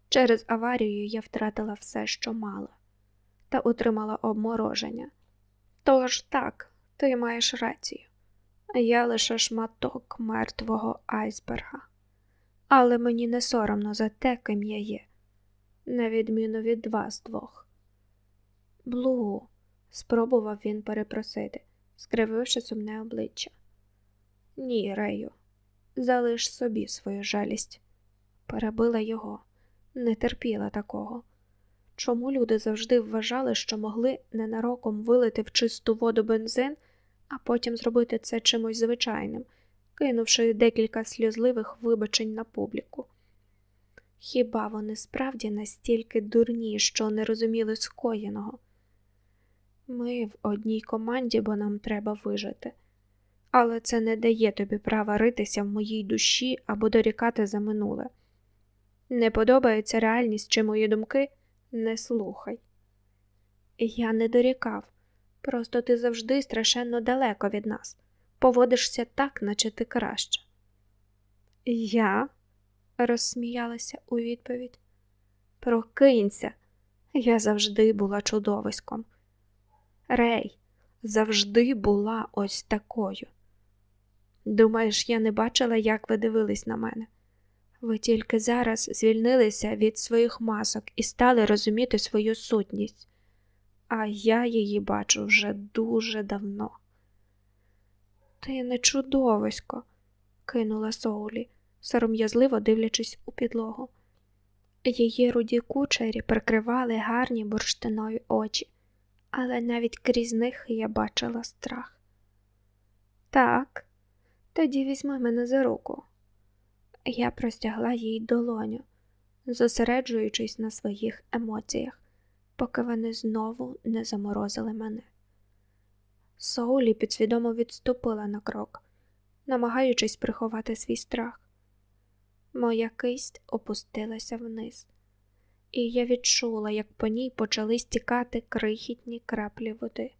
Через аварію я втратила все, що мала, та отримала обмороження. Тож так, ти маєш рацію. Я лише шматок мертвого айсберга, але мені не соромно за те, ким я є, на відміну від вас двох. Блу, спробував він перепросити, скрививши сумне обличчя. Ні, Рею, залиш собі свою жалість. Перебила його, не терпіла такого. Чому люди завжди вважали, що могли ненароком вилити в чисту воду бензин, а потім зробити це чимось звичайним, кинувши декілька сльозливих вибачень на публіку? Хіба вони справді настільки дурні, що не розуміли скоєного? Ми в одній команді, бо нам треба вижити, але це не дає тобі права ритися в моїй душі або дорікати за минуле. Не подобається реальність чи мої думки, не слухай. Я не дорікав, просто ти завжди страшенно далеко від нас, поводишся так, наче ти краще. Я? розсміялася у відповідь. Прокинься, я завжди була чудовиськом. Рей, завжди була ось такою. Думаєш, я не бачила, як ви дивились на мене? Ви тільки зараз звільнилися від своїх масок і стали розуміти свою сутність, а я її бачу вже дуже давно. Ти не чудовисько, кинула Соулі, сором'язливо дивлячись у підлогу. Її руді кучері прикривали гарні бурштинові очі але навіть крізь них я бачила страх. Так, тоді візьми мене за руку. Я простягла їй долоню, зосереджуючись на своїх емоціях, поки вони знову не заморозили мене. Соулі підсвідомо відступила на крок, намагаючись приховати свій страх. Моя кисть опустилася вниз і я відчула, як по ній почали стікати крихітні краплі води.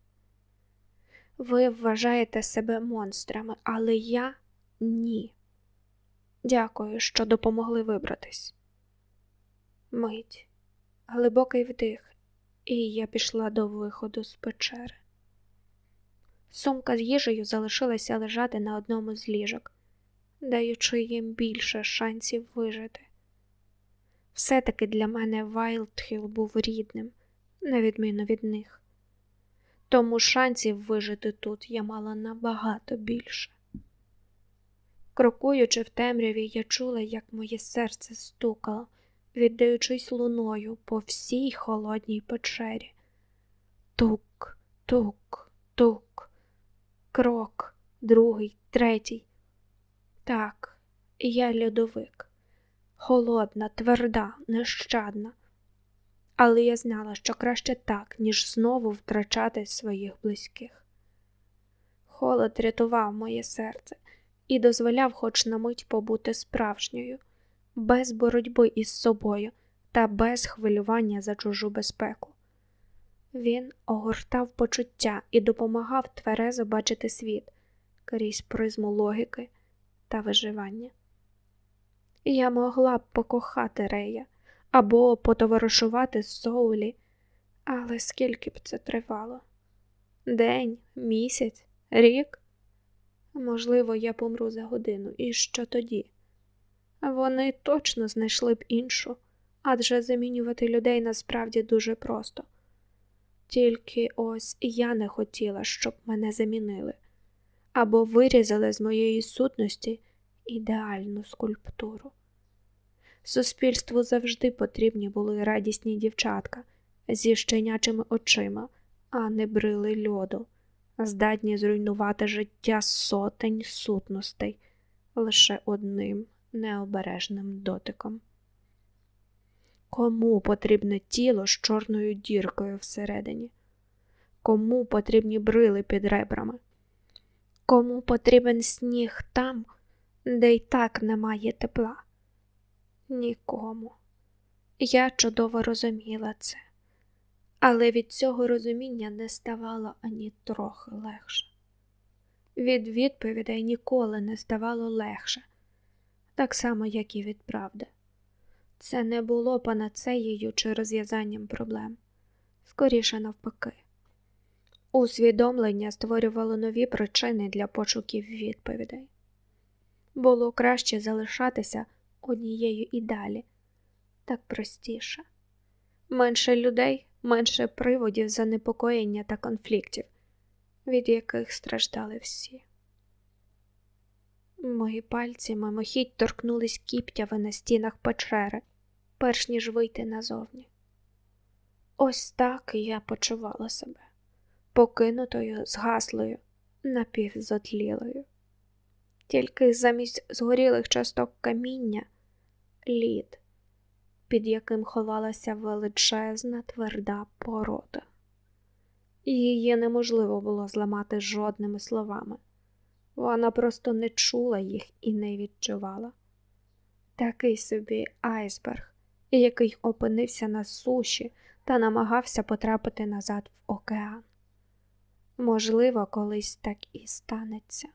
Ви вважаєте себе монстрами, але я ні. Дякую, що допомогли вибратись. Мить, глибокий вдих, і я пішла до виходу з печери. Сумка з їжею залишилася лежати на одному з ліжок, даючи їм більше шансів вижити. Все-таки для мене Вайлдхіл був рідним, на відміну від них. Тому шансів вижити тут я мала набагато більше. Крокуючи в темряві, я чула, як моє серце стукало, віддаючись луною по всій холодній печері. Тук, тук, тук, крок, другий, третій. Так, я льодовик холодна, тверда, нещадна. Але я знала, що краще так, ніж знову втрачати своїх близьких. Холод рятував моє серце і дозволяв хоч на мить побути справжньою, без боротьби із собою та без хвилювання за чужу безпеку. Він огортав почуття і допомагав тверезо бачити світ крізь призму логіки та виживання. Я могла б покохати Рея або потоваришувати з Соулі, але скільки б це тривало? День, місяць, рік? Можливо, я помру за годину, і що тоді? Вони точно знайшли б іншу, адже замінювати людей насправді дуже просто. Тільки ось я не хотіла, щоб мене замінили або вирізали з моєї сутності ідеальну скульптуру. Суспільству завжди потрібні були радісні дівчатка зі щенячими очима, а не брили льоду, здатні зруйнувати життя сотень сутностей лише одним необережним дотиком. Кому потрібне тіло з чорною діркою всередині? Кому потрібні брили під ребрами? Кому потрібен сніг там, де й так немає тепла? Нікому. Я чудово розуміла це, але від цього розуміння не ставало ані трохи легше. Від відповідей ніколи не ставало легше, так само, як і від правди. Це не було панацеєю чи розв'язанням проблем, скоріше навпаки. Усвідомлення створювало нові причини для пошуків відповідей. Було краще залишатися однією і далі, так простіше, менше людей, менше приводів занепокоєння та конфліктів, від яких страждали всі. Мої пальці мимохідь торкнулись кіптяви на стінах печери, перш ніж вийти назовні. Ось так я почувала себе покинутою, згаслою, напівзотлілою. Тільки замість згорілих часток каміння лід, під яким ховалася величезна тверда порода. Її неможливо було зламати жодними словами. Вона просто не чула їх і не відчувала. Такий собі айсберг, який опинився на суші та намагався потрапити назад в океан. Можливо, колись так і станеться.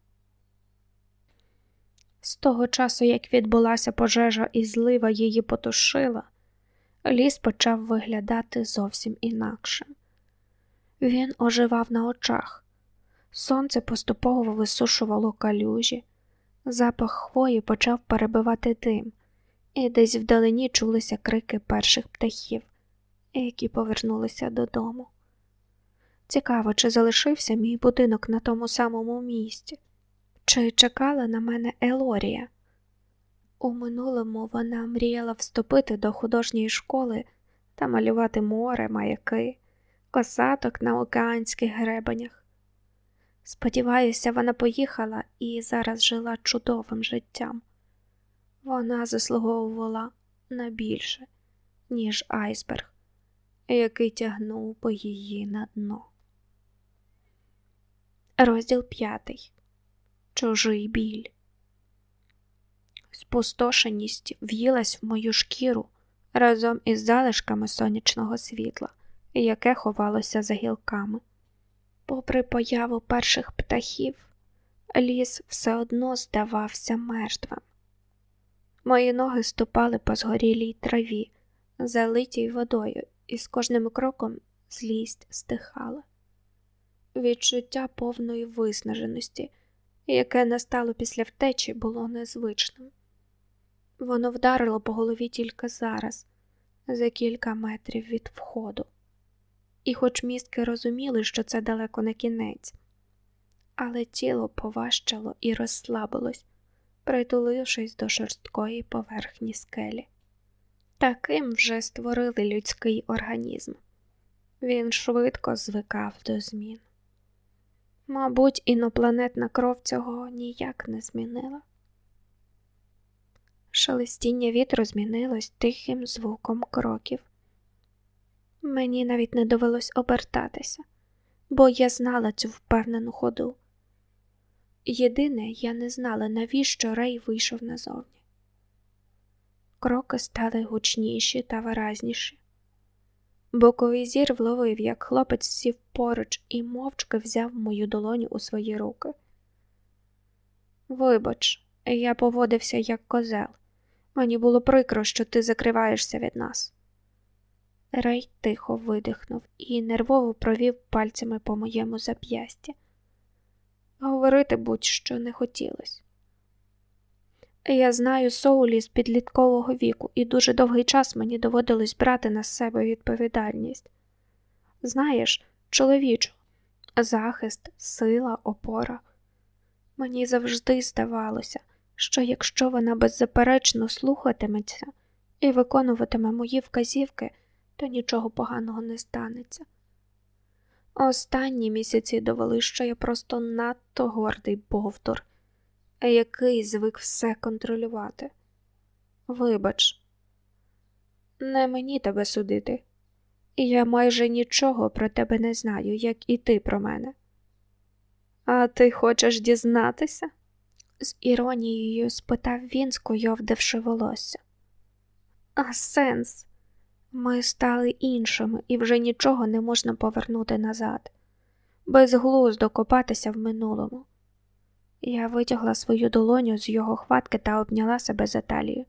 З того часу, як відбулася пожежа і злива її потушила, ліс почав виглядати зовсім інакшим. Він оживав на очах, сонце поступово висушувало калюжі, запах хвої почав перебивати дим, і десь вдалині чулися крики перших птахів, які повернулися додому. Цікаво, чи залишився мій будинок на тому самому місці, чи чекала на мене Елорія. У минулому вона мріяла вступити до художньої школи та малювати море, маяки, косаток на океанських гребенях. Сподіваюся, вона поїхала і зараз жила чудовим життям. Вона заслуговувала на більше, ніж айсберг, який тягнув по її на дно. Розділ п'ятий. Чужий біль. Спустошеність в'їлась в мою шкіру разом із залишками сонячного світла, яке ховалося за гілками. Попри появу перших птахів, ліс все одно здавався мертвим. Мої ноги ступали по згорілій траві, залитій водою, і з кожним кроком злість стихала. Відчуття повної виснаженості, яке настало після втечі, було незвичним. Воно вдарило по голові тільки зараз, за кілька метрів від входу, і, хоч містки розуміли, що це далеко не кінець, але тіло поважчало і розслабилось, притулившись до шорсткої поверхні скелі. Таким вже створили людський організм. Він швидко звикав до змін. Мабуть, інопланетна кров цього ніяк не змінила. Шелестіння вітру змінилось тихим звуком кроків. Мені навіть не довелось обертатися, бо я знала цю впевнену ходу. Єдине, я не знала, навіщо Рей вийшов назовні. Кроки стали гучніші та виразніші. Боковий зір вловив, як хлопець сів поруч і мовчки взяв мою долоню у свої руки. Вибач, я поводився як козел. Мені було прикро, що ти закриваєшся від нас. Рей тихо видихнув і нервово провів пальцями по моєму зап'ясті. Говорити будь-що не хотілося. Я знаю Соулі з підліткового віку, і дуже довгий час мені доводилось брати на себе відповідальність. Знаєш, чоловічу, захист, сила, опора. Мені завжди здавалося, що якщо вона беззаперечно слухатиметься і виконуватиме мої вказівки, то нічого поганого не станеться. Останні місяці довели, що я просто надто гордий бовтур, який звик все контролювати. Вибач, не мені тебе судити, я майже нічого про тебе не знаю, як і ти про мене. А ти хочеш дізнатися? з іронією спитав він, скуйовдивши волосся. А сенс? Ми стали іншими і вже нічого не можна повернути назад, безглуздо копатися в минулому. Я витягла свою долоню з його хватки та обняла себе за талію.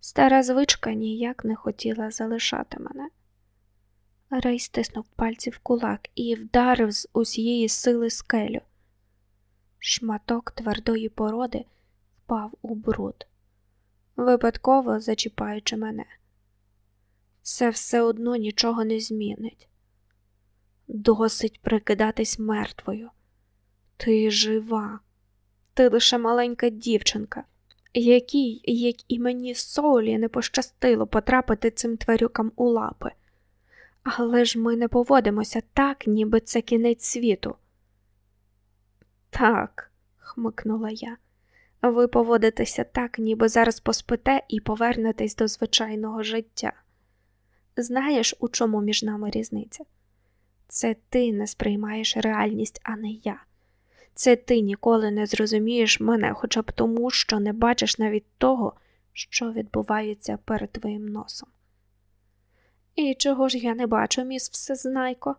Стара звичка ніяк не хотіла залишати мене. Рей стиснув пальці в кулак і вдарив з усієї сили скелю. Шматок твердої породи впав у бруд, випадково зачіпаючи мене. Це все одно нічого не змінить. Досить прикидатись мертвою. Ти жива, ти лише маленька дівчинка, якій, як і мені Соулі, не пощастило потрапити цим тварюкам у лапи. Але ж ми не поводимося так, ніби це кінець світу. Так, хмикнула я, ви поводитеся так, ніби зараз поспите і повернетесь до звичайного життя. Знаєш, у чому між нами різниця? Це ти не сприймаєш реальність, а не я. Це ти ніколи не зрозумієш мене хоча б тому, що не бачиш навіть того, що відбувається перед твоїм носом. І чого ж я не бачу, міс Всезнайко?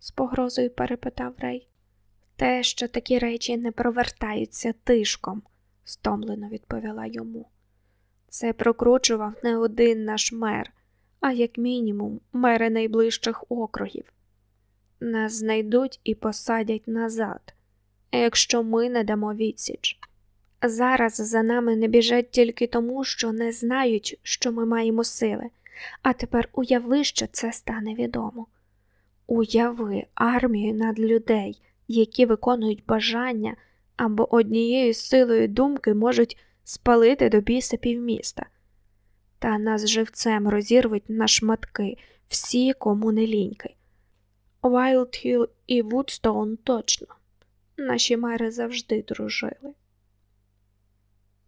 з погрозою перепитав Рей. Те, що такі речі не провертаються тишком, стомлено відповіла йому. Це прокручував не один наш мер, а як мінімум мери найближчих округів. Нас знайдуть і посадять назад, якщо ми не дамо відсіч. Зараз за нами не біжать тільки тому, що не знають, що ми маємо сили, а тепер уяви, що це стане відомо. Уяви армію надлюдей, які виконують бажання або однією силою думки можуть спалити до біса півміста. Та нас живцем розірвуть на шматки всі, кому не ліньки. Вайлдхіл і Вудстоун точно. Наші мери завжди дружили.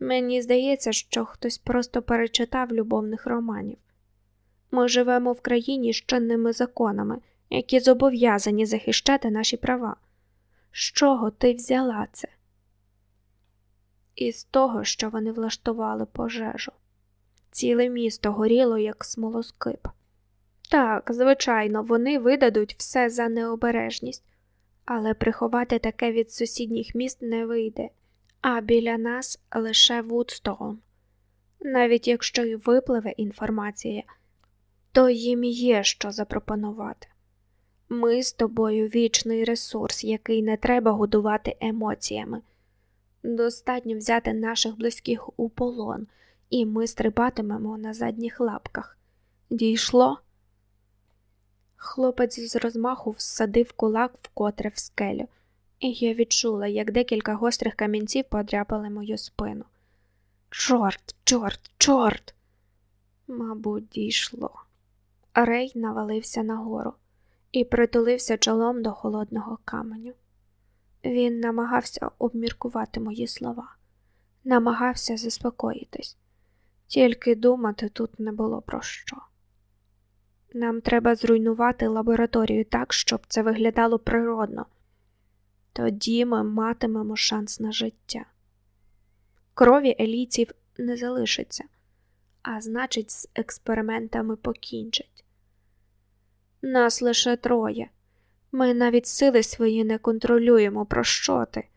Мені здається, що хтось просто перечитав любовних романів. Ми живемо в країні з чинними законами, які зобов'язані захищати наші права. З чого ти взяла це? Із того, що вони влаштували пожежу. Ціле місто горіло, як смолоскип. Так, звичайно, вони видадуть все за необережність, але приховати таке від сусідніх міст не вийде, а біля нас лише Вудстоун. Навіть якщо й випливе інформація, то їм є що запропонувати. Ми з тобою вічний ресурс, який не треба годувати емоціями. Достатньо взяти наших близьких у полон, і ми стрибатимемо на задніх лапках. Дійшло? Хлопець з розмаху всадив кулак вкотре в скелю, і я відчула, як декілька гострих камінців подряпали мою спину. Чорт, чорт, чорт. Мабуть, дійшло. Рей навалився нагору і притулився чолом до холодного каменю. Він намагався обміркувати мої слова, намагався заспокоїтись, тільки думати тут не було про що. Нам треба зруйнувати лабораторію так, щоб це виглядало природно. Тоді ми матимемо шанс на життя. Крові елійців не залишиться, а значить, з експериментами покінчать. Нас лише троє. Ми навіть сили свої не контролюємо, про що ти?